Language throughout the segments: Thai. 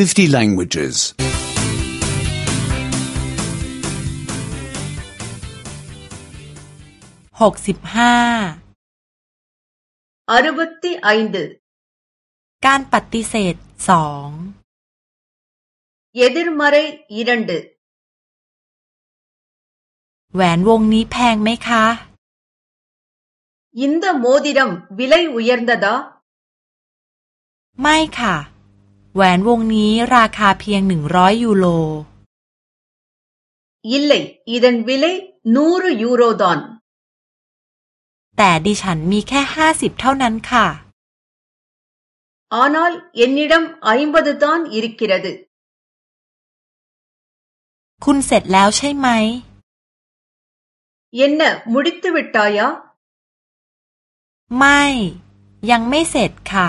50 languages. 65 அ ற ு ப த ் த การปฏิเสธสอง எ த ร ர ் ம รை இரண்டு แหวนวงนี้แพงไหมคะ இந்த โมดิรัมวิไล உ ய ย் ந ் த த ாไม่ค่ะแหวนวงนี้ราคาเพียงหนึ่งร้อยยูโร இ ல ்เล இதன் விலை ந ூ ற ร ய ยูโรดอน แต่ดิฉันมีแค่ห้าสิบเท่านั้นค่ะอ ன นอลเอ்นி ட ம ั ஐ ம ் ப บดตอนอิริกิรด ற คุณเสร็จแล้วใช่ไหมเอ็นน่ะมุดิுวิตตาா ய ไม่ ยังไม่เสร็จค่ะ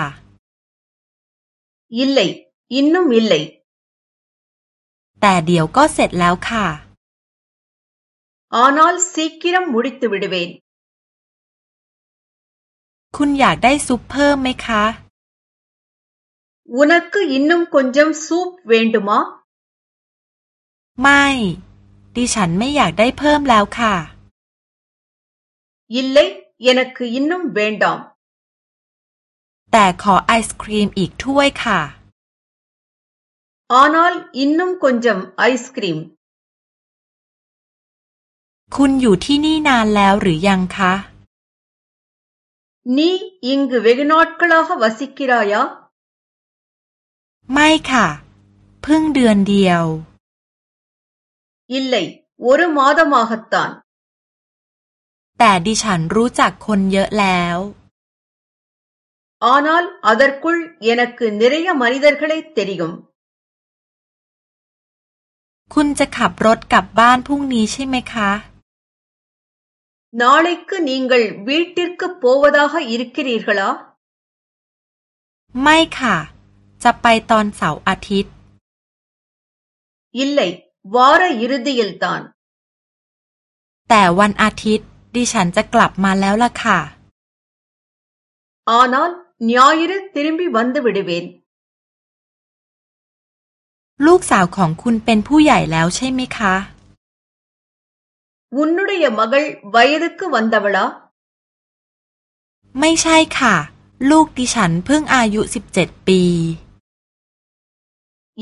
ยิลเลยอินนุมยิลเลยแต่เดี๋ยวก็เสร็จแล้วค่ะอานอลซีกิรัมมุดิตวิดเวนคุณอยากได้ซุปเพิ่มไหมคะวันักก็อินนุมคนจำซุปเวนดมาไม่ ดิฉันไม่อยากได้เพิ่มแล้วค่ะยินเลยยันักคือยินนุมเวนดอมแต่ขอไอศครีมอีกถ้วยค่ะอ ன นอล อินนุมคนจ ஞ ் ச ம ் ஐ ஸ ் க คุณอยู่ที่นี่นานแล้วหรือยังคะ นี่อิงเวกนอตกลาฮวสิกิรายาไม่ค่ะ เพิ่งเดือนเดียว இல்லை ஒரு ம ม த ดมา த ัตตันแต่ดิฉันรู้จักคนเยอะแล้ว ஆனால் அதற்குள் எனக்கு நிறைய ம ன ி த ர ் க ள ை த ெ ர ி ய ு ம ்คุณจะขับรถกลับบ้านพรุ่งนี้ใช่ไหมคะนาฬิกา க ு ந งกลวีติร์กปวดาห์อิริก க இ ர ร์் க ிไม่ค่ะ จะไปตอนเสาร์อาทิตย์ இல்லை வார இ ற ு த ிดி ல ยลตันแต่วันอาทิตย์ดิฉันจะกลับมาแล้วล่ะค่ะอานอล ஞாயிறு திரும்பி வந்து விடுவேன் ลูกสาวของคุณเป็นผู้ใหญ่แล้วใช่ไหมคะ วุ உன்னுடைய กลวัยรุ่นก็วันด த บละไม่ใช่ค่ะ ลูกดิฉันเพิ่งอายุสิบเจ็ดปี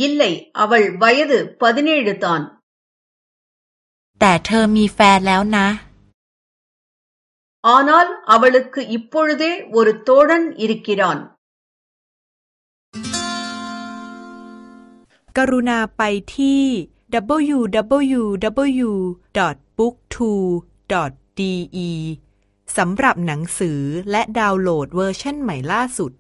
ยิ இ ல ் ல ว அவள் வயது ப த ி ன ேนு த ตอน แต่เธอมีแฟนแล้วนะ ஆனால் அவளுக்கு இப்பொழுதே ஒரு தோழன் இருக்கிறான். กรุณาไปที่ w w w b o o k 2 d e สำหรับหนังสือและดาวน์โหลดเวอร์ชันใหม่ล่าสุด